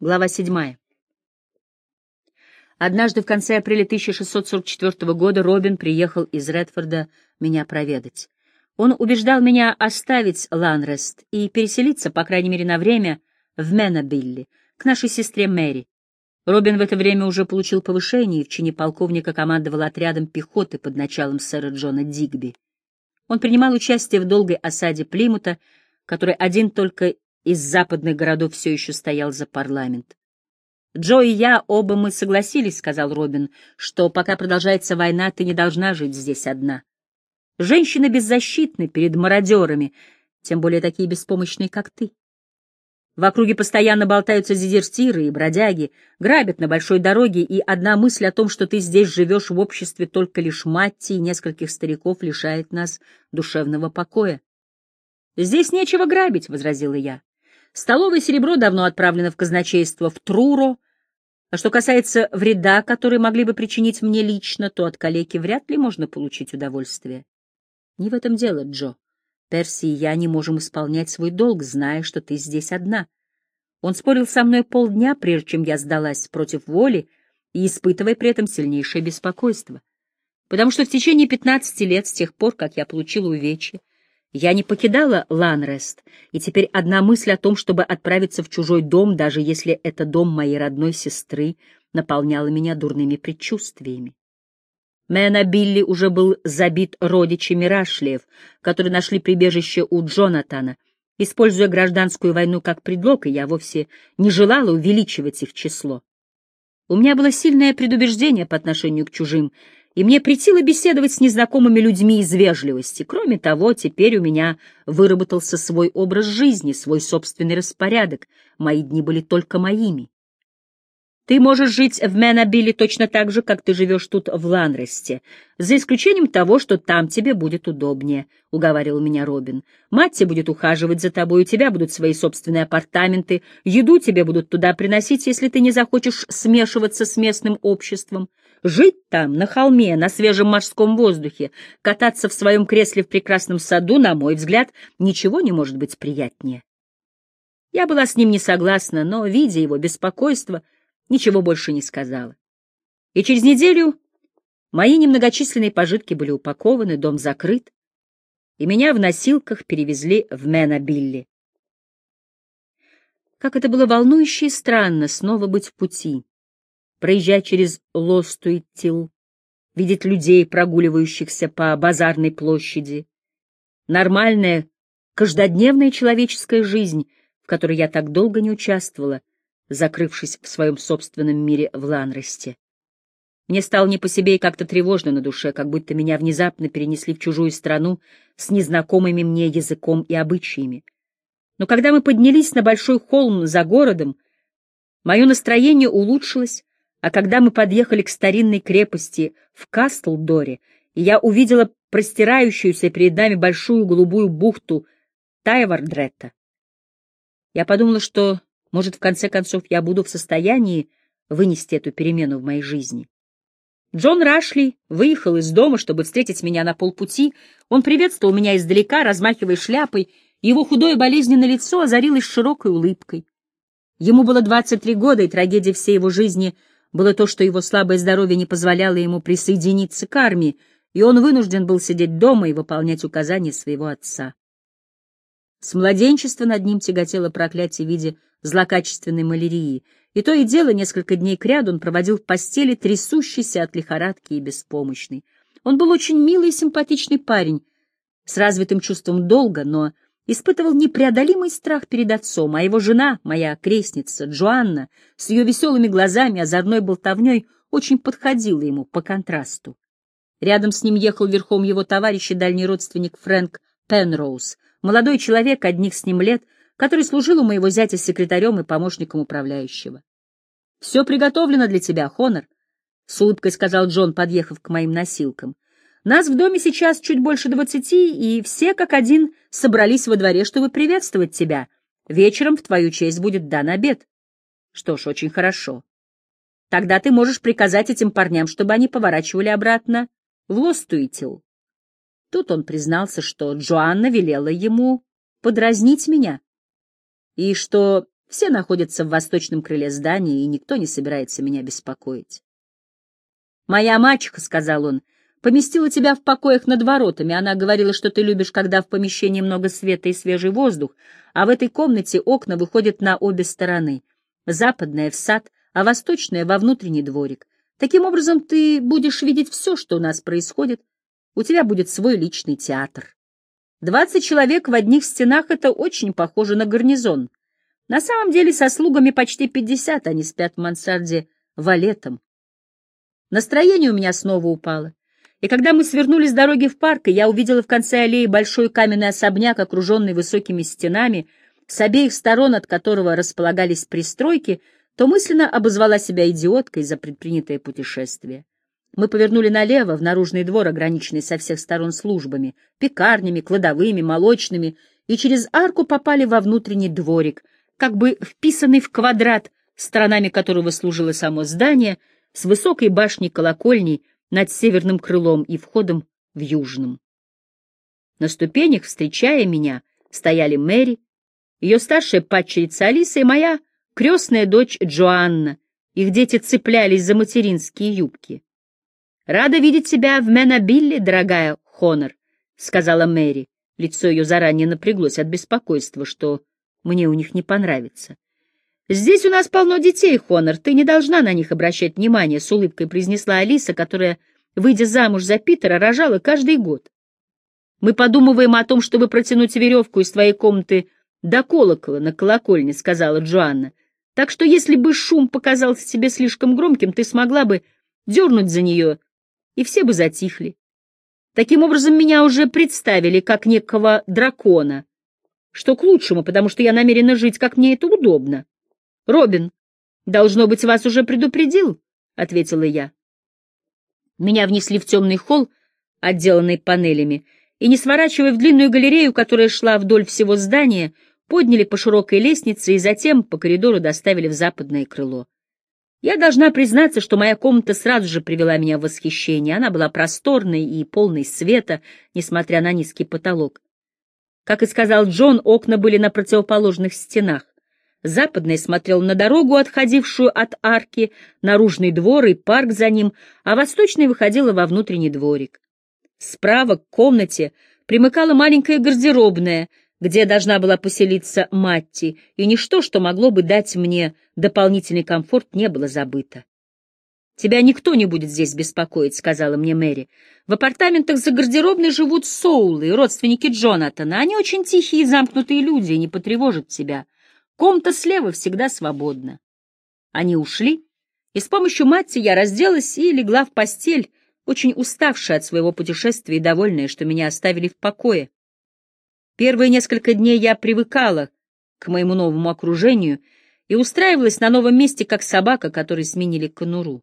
Глава 7. Однажды в конце апреля 1644 года Робин приехал из Редфорда меня проведать. Он убеждал меня оставить Ланрест и переселиться, по крайней мере на время, в Менобилли, к нашей сестре Мэри. Робин в это время уже получил повышение и в чине полковника командовал отрядом пехоты под началом сэра Джона Дигби. Он принимал участие в долгой осаде Плимута, который один только из западных городов все еще стоял за парламент. «Джо и я, оба мы согласились», — сказал Робин, — «что пока продолжается война, ты не должна жить здесь одна. Женщины беззащитны перед мародерами, тем более такие беспомощные, как ты. В округе постоянно болтаются дезертиры и бродяги, грабят на большой дороге, и одна мысль о том, что ты здесь живешь в обществе только лишь Матти и нескольких стариков, лишает нас душевного покоя. «Здесь нечего грабить», — возразила я. Столовое серебро давно отправлено в казначейство в Труро, а что касается вреда, который могли бы причинить мне лично, то от калеки вряд ли можно получить удовольствие. Не в этом дело, Джо. Перси и я не можем исполнять свой долг, зная, что ты здесь одна. Он спорил со мной полдня, прежде чем я сдалась против воли и испытывая при этом сильнейшее беспокойство. Потому что в течение пятнадцати лет, с тех пор, как я получила увечье, я не покидала Ланрест, и теперь одна мысль о том, чтобы отправиться в чужой дом, даже если это дом моей родной сестры, наполняла меня дурными предчувствиями. Мэна Билли уже был забит родичами Рашлиев, которые нашли прибежище у Джонатана. Используя гражданскую войну как предлог, и я вовсе не желала увеличивать их число. У меня было сильное предубеждение по отношению к чужим, и мне претило беседовать с незнакомыми людьми из вежливости. Кроме того, теперь у меня выработался свой образ жизни, свой собственный распорядок. Мои дни были только моими. Ты можешь жить в Менобиле точно так же, как ты живешь тут в Ланресте, за исключением того, что там тебе будет удобнее, — уговаривал меня Робин. Мать будет ухаживать за тобой, у тебя будут свои собственные апартаменты, еду тебе будут туда приносить, если ты не захочешь смешиваться с местным обществом. Жить там, на холме, на свежем морском воздухе, кататься в своем кресле в прекрасном саду, на мой взгляд, ничего не может быть приятнее. Я была с ним не согласна, но, видя его беспокойство, ничего больше не сказала. И через неделю мои немногочисленные пожитки были упакованы, дом закрыт, и меня в носилках перевезли в Менобилли. Как это было волнующе и странно снова быть в пути проезжать через Лостуитил, видеть людей, прогуливающихся по базарной площади. Нормальная, каждодневная человеческая жизнь, в которой я так долго не участвовала, закрывшись в своем собственном мире в Ланросте. Мне стало не по себе и как-то тревожно на душе, как будто меня внезапно перенесли в чужую страну с незнакомыми мне языком и обычаями. Но когда мы поднялись на большой холм за городом, мое настроение улучшилось, а когда мы подъехали к старинной крепости в Кастлдоре, я увидела простирающуюся перед нами большую голубую бухту Тайвардретта, я подумала, что, может, в конце концов, я буду в состоянии вынести эту перемену в моей жизни. Джон Рашли выехал из дома, чтобы встретить меня на полпути. Он приветствовал меня издалека, размахивая шляпой, его худое болезненное лицо озарилось широкой улыбкой. Ему было 23 года, и трагедия всей его жизни — было то, что его слабое здоровье не позволяло ему присоединиться к армии, и он вынужден был сидеть дома и выполнять указания своего отца. С младенчества над ним тяготело проклятие в виде злокачественной малярии, и то и дело несколько дней кряду он проводил в постели, трясущийся от лихорадки и беспомощный. Он был очень милый и симпатичный парень, с развитым чувством долга, но испытывал непреодолимый страх перед отцом, а его жена, моя крестница Джоанна, с ее веселыми глазами, озорной болтовней, очень подходила ему по контрасту. Рядом с ним ехал верхом его товарищ и дальний родственник Фрэнк Пенроуз, молодой человек одних с ним лет, который служил у моего зятя секретарем и помощником управляющего. — Все приготовлено для тебя, Хонор, — с улыбкой сказал Джон, подъехав к моим носилкам. Нас в доме сейчас чуть больше двадцати, и все как один собрались во дворе, чтобы приветствовать тебя. Вечером в твою честь будет дан обед. Что ж, очень хорошо. Тогда ты можешь приказать этим парням, чтобы они поворачивали обратно в Лостуитил. Тут он признался, что Джоанна велела ему подразнить меня, и что Все находятся в восточном крыле здания, и никто не собирается меня беспокоить. «Моя мачеха», — сказал он, — «поместила тебя в покоях над воротами. Она говорила, что ты любишь, когда в помещении много света и свежий воздух, а в этой комнате окна выходят на обе стороны. Западная — в сад, а восточная — во внутренний дворик. Таким образом, ты будешь видеть все, что у нас происходит. У тебя будет свой личный театр. Двадцать человек в одних стенах — это очень похоже на гарнизон. На самом деле со слугами почти пятьдесят, они спят в мансарде валетом. Настроение у меня снова упало. И когда мы свернули с дороги в парк, и я увидела в конце аллеи большой каменный особняк, окруженный высокими стенами, с обеих сторон от которого располагались пристройки, то мысленно обозвала себя идиоткой за предпринятое путешествие. Мы повернули налево, в наружный двор, ограниченный со всех сторон службами, пекарнями, кладовыми, молочными, и через арку попали во внутренний дворик, как бы вписанный в квадрат, сторонами которого служило само здание, с высокой башней колокольней над северным крылом и входом в южном. На ступенях, встречая меня, стояли Мэри, ее старшая падчерица Алиса и моя крестная дочь Джоанна. Их дети цеплялись за материнские юбки. «Рада видеть тебя в Менобилле, дорогая Хонор», — сказала Мэри. Лицо ее заранее напряглось от беспокойства, что мне у них не понравится. «Здесь у нас полно детей, Хонор, ты не должна на них обращать внимание», — с улыбкой произнесла Алиса, которая, выйдя замуж за Питера, рожала каждый год. «Мы подумываем о том, чтобы протянуть веревку из твоей комнаты до колокола на колокольне», — сказала Джоанна. «Так что если бы шум показался тебе слишком громким, ты смогла бы дернуть за нее и все бы затихли. Таким образом, меня уже представили как некого дракона, что к лучшему, потому что я намерена жить, как мне это удобно. Робин, должно быть, вас уже предупредил, — ответила я. Меня внесли в темный холл, отделанный панелями, и, не сворачивая в длинную галерею, которая шла вдоль всего здания, подняли по широкой лестнице и затем по коридору доставили в западное крыло. Я должна признаться, что моя комната сразу же привела меня в восхищение. Она была просторной и полной света, несмотря на низкий потолок. Как и сказал Джон, окна были на противоположных стенах. Западный смотрел на дорогу, отходившую от арки, наружный двор и парк за ним, а восточный выходила во внутренний дворик. Справа к комнате примыкала маленькая гардеробная, где должна была поселиться Матти, и ничто, что могло бы дать мне дополнительный комфорт, не было забыто. «Тебя никто не будет здесь беспокоить», — сказала мне Мэри. «В апартаментах за гардеробной живут Соулы, родственники Джонатана. Они очень тихие и замкнутые люди и не потревожат тебя. Комната слева всегда свободна». Они ушли, и с помощью Матти я разделась и легла в постель, очень уставшая от своего путешествия и довольная, что меня оставили в покое. Первые несколько дней я привыкала к моему новому окружению и устраивалась на новом месте, как собака, которой сменили конуру.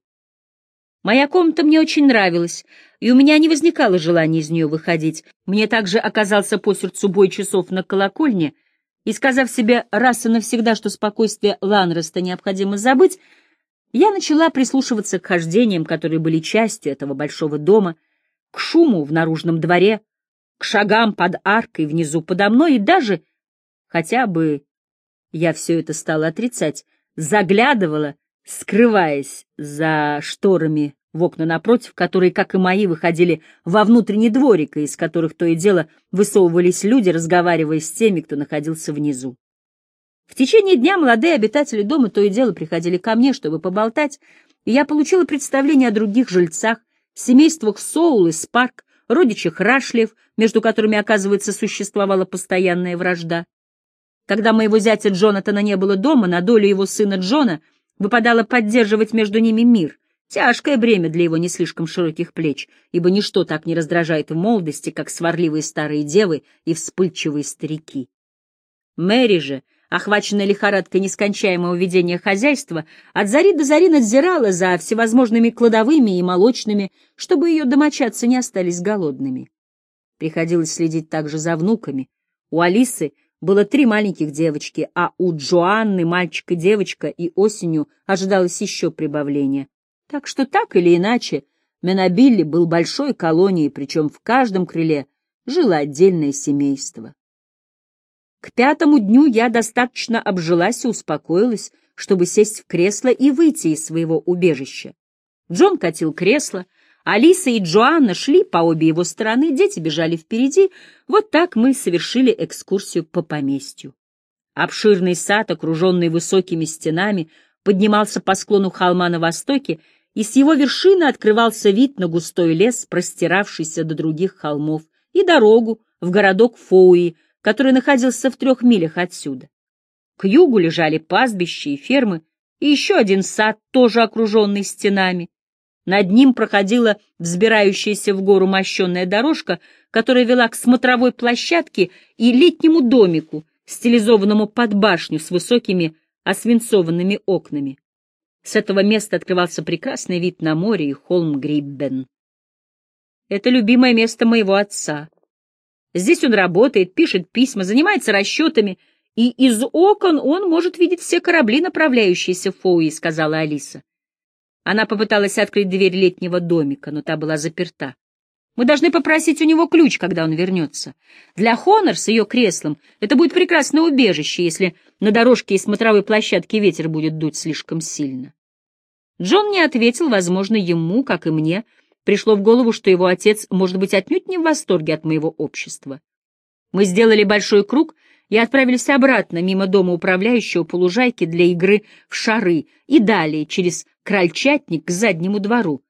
Моя комната мне очень нравилась, и у меня не возникало желания из нее выходить. Мне также оказался по сердцу бой часов на колокольне, и, сказав себе раз и навсегда, что спокойствие Ланреста необходимо забыть, я начала прислушиваться к хождениям, которые были частью этого большого дома, к шуму в наружном дворе, к шагам под аркой внизу подо мной и даже, хотя бы я все это стала отрицать, заглядывала, скрываясь за шторами в окна напротив, которые, как и мои, выходили во внутренний дворик, из которых то и дело высовывались люди, разговаривая с теми, кто находился внизу. В течение дня молодые обитатели дома то и дело приходили ко мне, чтобы поболтать, и я получила представление о других жильцах, семействах Соул и Спарк, родичах Рашлев, между которыми, оказывается, существовала постоянная вражда. Когда моего зятя Джонатана не было дома, на долю его сына Джона выпадало поддерживать между ними мир. Тяжкое бремя для его не слишком широких плеч, ибо ничто так не раздражает в молодости, как сварливые старые девы и вспыльчивые старики. Мэри же — охваченная лихорадкой нескончаемого ведения хозяйства, от зари до зари надзирала за всевозможными кладовыми и молочными, чтобы ее домочадцы не остались голодными. Приходилось следить также за внуками. У Алисы было три маленьких девочки, а у Джоанны мальчик и девочка, и осенью ожидалось еще прибавление. Так что так или иначе, Менобилли был большой колонией, причем в каждом крыле жило отдельное семейство. К пятому дню я достаточно обжилась и успокоилась, чтобы сесть в кресло и выйти из своего убежища. Джон катил кресло, Алиса и Джоанна шли по обе его стороны, дети бежали впереди. Вот так мы совершили экскурсию по поместью. Обширный сад, окруженный высокими стенами, поднимался по склону холма на востоке, и с его вершины открывался вид на густой лес, простиравшийся до других холмов, и дорогу в городок Фоуи, который находился в трех милях отсюда. К югу лежали пастбища и фермы, и еще один сад, тоже окруженный стенами. Над ним проходила взбирающаяся в гору мощенная дорожка, которая вела к смотровой площадке и летнему домику, стилизованному под башню с высокими освинцованными окнами. С этого места открывался прекрасный вид на море и холм Гриббен. Это любимое место моего отца. Здесь он работает, пишет письма, занимается расчетами, и из окон он может видеть все корабли, направляющиеся в Фоуи, — сказала Алиса. Она попыталась открыть дверь летнего домика, но та была заперта. Мы должны попросить у него ключ, когда он вернется. Для Хонор с ее креслом это будет прекрасное убежище, если на дорожке и смотровой площадке ветер будет дуть слишком сильно. Джон не ответил, возможно, ему, как и мне, пришло в голову, что его отец может быть отнюдь не в восторге от моего общества. Мы сделали большой круг и отправились обратно, мимо дома управляющего по лужайке для игры в шары и далее через крольчатник к заднему двору.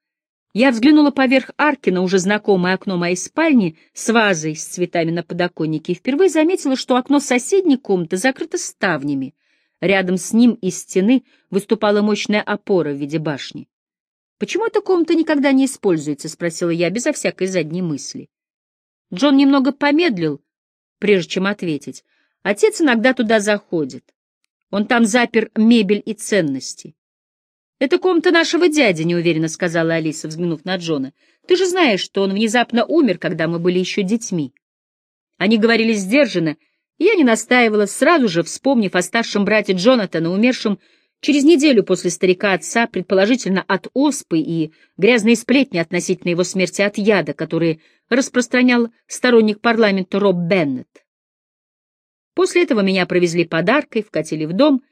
Я взглянула поверх арки на уже знакомое окно моей спальни с вазой с цветами на подоконнике и впервые заметила, что окно соседней комнаты закрыто ставнями. Рядом с ним из стены выступала мощная опора в виде башни. «Почему эта комната никогда не используется?» — спросила я, безо всякой задней мысли. Джон немного помедлил, прежде чем ответить. Отец иногда туда заходит. Он там запер мебель и ценности. «Это комната нашего дяди», — неуверенно сказала Алиса, взглянув на Джона. «Ты же знаешь, что он внезапно умер, когда мы были еще детьми». Они говорили сдержанно, и я не настаивала, сразу же вспомнив о старшем брате Джонатана, умершем через неделю после старика отца, предположительно от оспы и грязные сплетни относительно его смерти от яда, которые распространял сторонник парламента Роб Беннет. После этого меня провезли подаркой, вкатили в дом,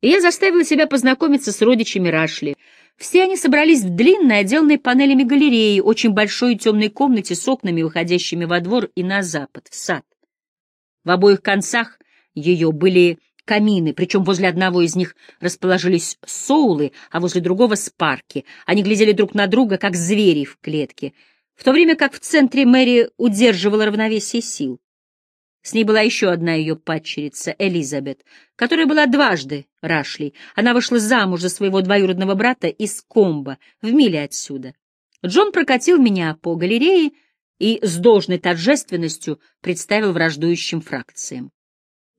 и я заставила себя познакомиться с родичами Рашли. Все они собрались в длинной, отделанной панелями галереи, очень большой и темной комнате с окнами, выходящими во двор и на запад, в сад. В обоих концах ее были камины, причем возле одного из них расположились соулы, а возле другого — спарки. Они глядели друг на друга, как звери в клетке, в то время как в центре Мэри удерживала равновесие сил. С ней была еще одна ее падчерица, Элизабет, которая была дважды Рашли. Она вышла замуж за своего двоюродного брата из Комба, в миле отсюда. Джон прокатил меня по галерее и с должной торжественностью представил враждующим фракциям.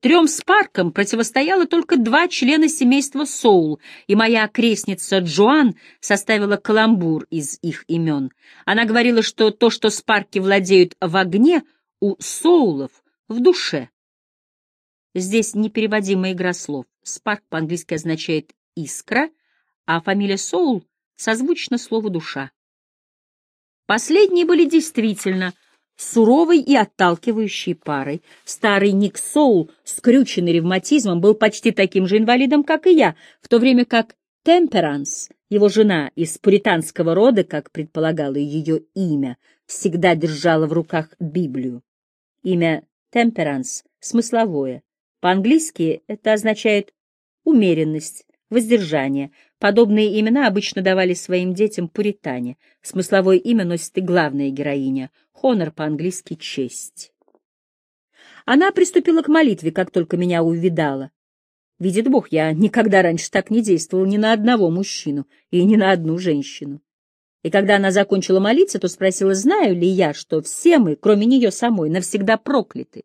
Трем спаркам противостояло только два члена семейства Соул, и моя крестница Джоан составила каламбур из их имен. Она говорила, что то, что спарки владеют в огне, у Соулов в душе. Здесь непереводимая игра слов. Спарк по-английски означает «искра», а фамилия Соул созвучна слову «душа». Последние были действительно суровой и отталкивающей парой. Старый Ник Соул, скрюченный ревматизмом, был почти таким же инвалидом, как и я, в то время как Темперанс, его жена из пуританского рода, как предполагало ее имя, всегда держала в руках Библию. Имя Темперанс смысловое. По-английски это означает умеренность, воздержание. Подобные имена обычно давали своим детям пуритане. Смысловое имя носит и главная героиня. Хонор по-английски — честь. Она приступила к молитве, как только меня увидала. Видит Бог, я никогда раньше так не действовал ни на одного мужчину и ни на одну женщину. И когда она закончила молиться, то спросила, знаю ли я, что все мы, кроме нее самой, навсегда прокляты.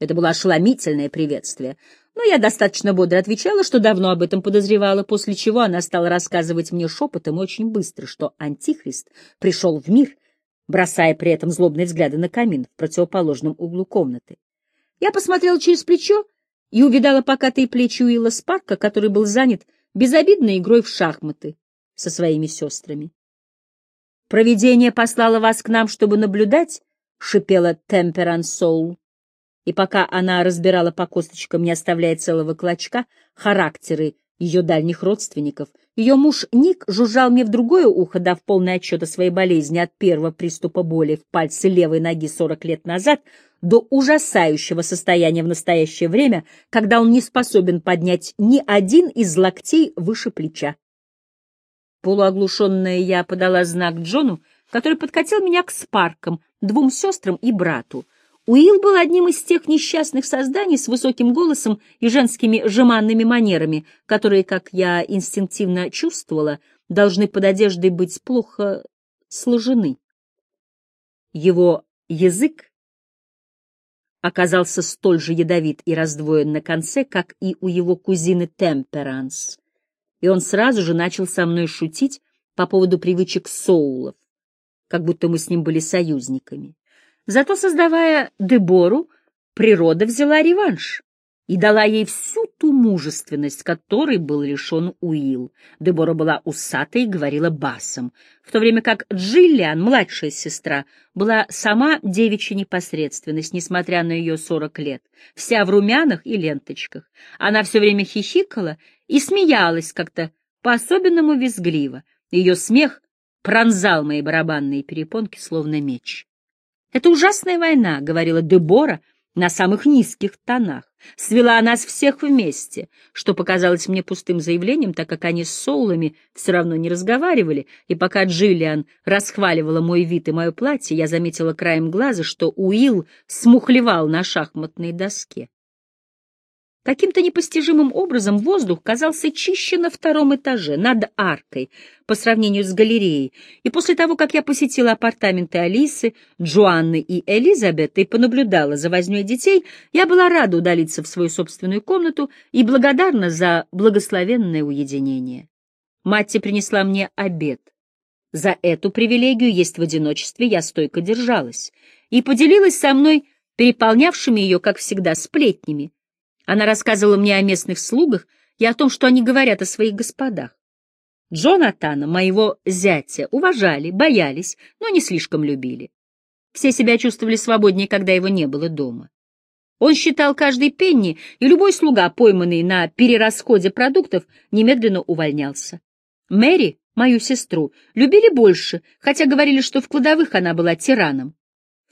Это было ошеломительное приветствие, но я достаточно бодро отвечала, что давно об этом подозревала, после чего она стала рассказывать мне шепотом очень быстро, что Антихрист пришел в мир, бросая при этом злобные взгляды на камин в противоположном углу комнаты. Я посмотрела через плечо и увидала покатые плечи Уилла Спарка, который был занят безобидной игрой в шахматы со своими сестрами. «Провидение послало вас к нам, чтобы наблюдать», — шипела Темперан Соул. и пока она разбирала по косточкам, не оставляя целого клочка, характеры ее дальних родственников, ее муж Ник жужжал мне в другое ухо, дав полный отчет о своей болезни от первого приступа боли в пальце левой ноги 40 лет назад до ужасающего состояния в настоящее время, когда он не способен поднять ни один из локтей выше плеча. Полуоглушенная я подала знак Джону, который подкатил меня к спаркам, двум сестрам и брату. Уилл был одним из тех несчастных созданий с высоким голосом и женскими жеманными манерами, которые, как я инстинктивно чувствовала, должны под одеждой быть плохо сложены. Его язык оказался столь же ядовит и раздвоен на конце, как и у его кузины Темперанс, и он сразу же начал со мной шутить по поводу привычек Соулов, как будто мы с ним были союзниками. Зато, создавая Дебору, природа взяла реванш и дала ей всю ту мужественность, которой был лишен Уилл. Дебора была усатой и говорила басом, в то время как Джиллиан, младшая сестра, была сама девичья непосредственность, несмотря на ее сорок лет, вся в румянах и ленточках. Она все время хихикала и смеялась как-то по-особенному визгливо. Ее смех пронзал мои барабанные перепонки, словно меч. «Это ужасная война», — говорила Дебора на самых низких тонах. Свела нас всех вместе, что показалось мне пустым заявлением, так как они с Соулами все равно не разговаривали, и пока Джиллиан расхваливала мой вид и мое платье, я заметила краем глаза, что Уилл смухлевал на шахматной доске. Каким-то непостижимым образом воздух казался чище на втором этаже, над аркой, по сравнению с галереей, и после того, как я посетила апартаменты Алисы, Джоанны и Элизабет и понаблюдала за вознёй детей, я была рада удалиться в свою собственную комнату и благодарна за благословенное уединение. Матти принесла мне обед. За эту привилегию есть в одиночестве я стойко держалась и поделилась со мной переполнявшими ее, как всегда, сплетнями, она рассказывала мне о местных слугах и о том, что они говорят о своих господах. Джонатана, моего зятя, уважали, боялись, но не слишком любили. Все себя чувствовали свободнее, когда его не было дома. Он считал каждый пенни, и любой слуга, пойманный на перерасходе продуктов, немедленно увольнялся. Мэри, мою сестру, любили больше, хотя говорили, что в кладовых она была тираном.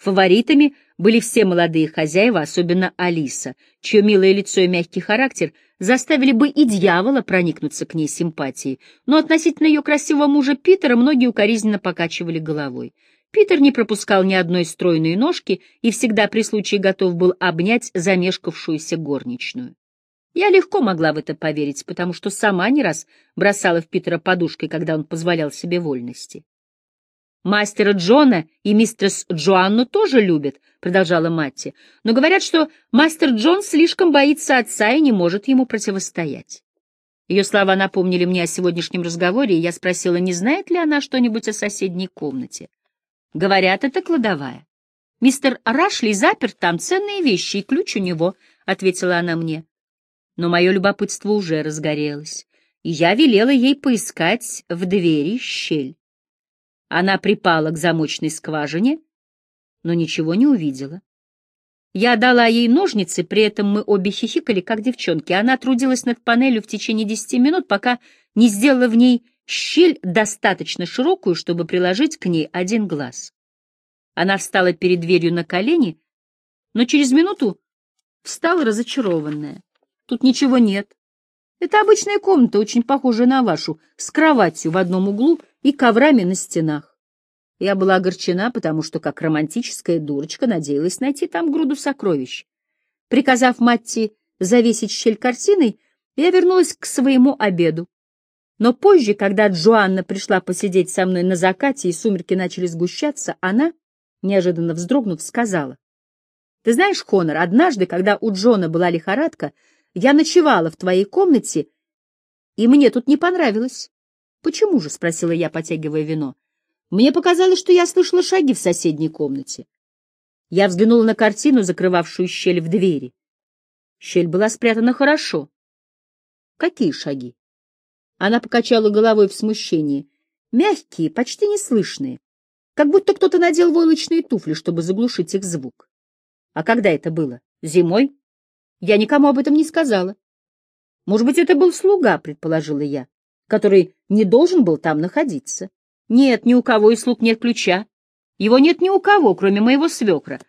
Фаворитами были все молодые хозяева, особенно Алиса, чье милое лицо и мягкий характер заставили бы и дьявола проникнуться к ней симпатией, но относительно ее красивого мужа Питера многие укоризненно покачивали головой. Питер не пропускал ни одной стройной ножки и всегда при случае готов был обнять замешкавшуюся горничную. Я легко могла в это поверить, потому что сама не раз бросала в Питера подушкой, когда он позволял себе вольности. Мастера Джона и мистерс Джоанну тоже любят, продолжала Матти, но говорят, что мастер Джон слишком боится отца и не может ему противостоять. Ее слова напомнили мне о сегодняшнем разговоре, и я спросила, не знает ли она что-нибудь о соседней комнате. Говорят, это кладовая. Мистер Рашли запер там ценные вещи, и ключ у него, — ответила она мне. Но мое любопытство уже разгорелось, и я велела ей поискать в двери щель. Она припала к замочной скважине, но ничего не увидела. Я дала ей ножницы, при этом мы обе хихикали, как девчонки. Она трудилась над панелью в течение десяти минут, пока не сделала в ней щель достаточно широкую, чтобы приложить к ней один глаз. Она встала перед дверью на колени, но через минуту встала разочарованная. Тут ничего нет. Это обычная комната, очень похожая на вашу, с кроватью в одном углу и коврами на стенах. Я была огорчена, потому что, как романтическая дурочка, надеялась найти там груду сокровищ. Приказав Матти завесить щель картиной, я вернулась к своему обеду. Но позже, когда Джоанна пришла посидеть со мной на закате и сумерки начали сгущаться, она, неожиданно вздрогнув, сказала. — Ты знаешь, Хонор, однажды, когда у Джона была лихорадка, я ночевала в твоей комнате, и мне тут не понравилось. «Почему же?» — спросила я, потягивая вино. «Мне показалось, что я слышала шаги в соседней комнате». Я взглянула на картину, закрывавшую щель в двери. Щель была спрятана хорошо. «Какие шаги?» Она покачала головой в смущении. Мягкие, почти неслышные, как будто кто-то надел войлочные туфли, чтобы заглушить их звук. А когда это было? Зимой? Я никому об этом не сказала. Может быть, это был слуга, предположила я, который не должен был там находиться. Нет, ни у кого из слуг нет ключа. Его нет ни у кого, кроме моего свекра.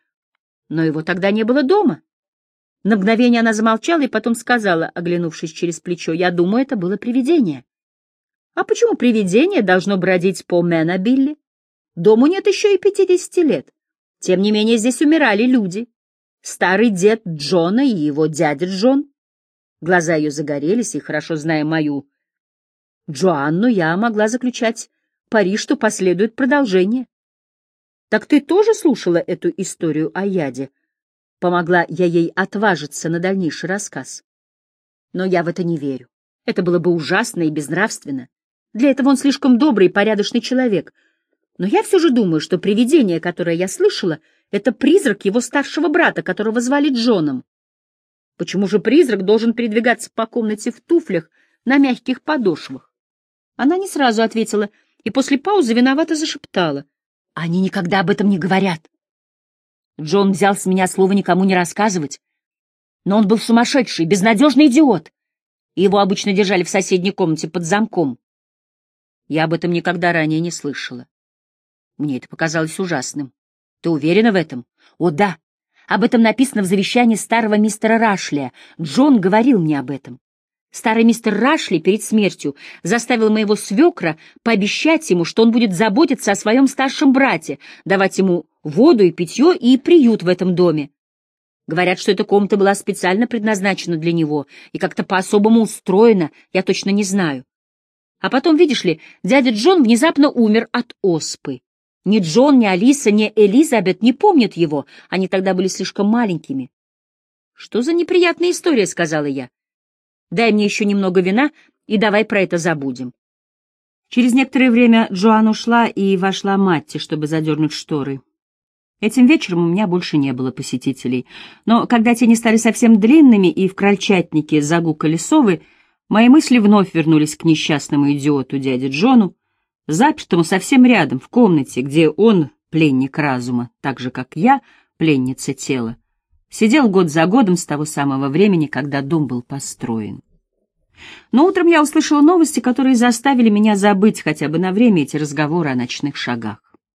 Но его тогда не было дома. На мгновение она замолчала и потом сказала, оглянувшись через плечо, «Я думаю, это было привидение». «А почему привидение должно бродить по Мэна, Дому нет еще и пятидесяти лет. Тем не менее, здесь умирали люди. Старый дед Джона и его дядя Джон. Глаза ее загорелись, и, хорошо зная мою Джоанну, я могла заключать пари, что последует продолжение. Так ты тоже слушала эту историю о яде? Помогла я ей отважиться на дальнейший рассказ. Но я в это не верю. Это было бы ужасно и безнравственно. Для этого он слишком добрый и порядочный человек. Но я все же думаю, что привидение, которое я слышала, это призрак его старшего брата, которого звали Джоном. Почему же призрак должен передвигаться по комнате в туфлях на мягких подошвах? Она не сразу ответила и после паузы виновато зашептала. Они никогда об этом не говорят. Джон взял с меня слово никому не рассказывать. Но он был сумасшедший, безнадежный идиот. И его обычно держали в соседней комнате под замком. Я об этом никогда ранее не слышала. Мне это показалось ужасным. Ты уверена в этом? О, да. Об этом написано в завещании старого мистера Рашлия. Джон говорил мне об этом. Старый мистер Рашли перед смертью заставил моего свекра пообещать ему, что он будет заботиться о своем старшем брате, давать ему воду и питье и приют в этом доме. Говорят, что эта комната была специально предназначена для него и как-то по-особому устроена, я точно не знаю. А потом, видишь ли, дядя Джон внезапно умер от оспы. Ни Джон, ни Алиса, ни Элизабет не помнят его, они тогда были слишком маленькими. «Что за неприятная история?» — сказала я. Дай мне еще немного вина, и давай про это забудем. Через некоторое время Джоан ушла, и вошла Матти, чтобы задернуть шторы. Этим вечером у меня больше не было посетителей, но когда тени стали совсем длинными и в крольчатнике загукали совы, мои мысли вновь вернулись к несчастному идиоту дяде Джону, запертому совсем рядом, в комнате, где он, пленник разума, так же, как я, пленница тела, Сидел год за годом с того самого времени, когда дом был построен. Но утром я услышала новости, которые заставили меня забыть хотя бы на время эти разговоры о ночных шагах.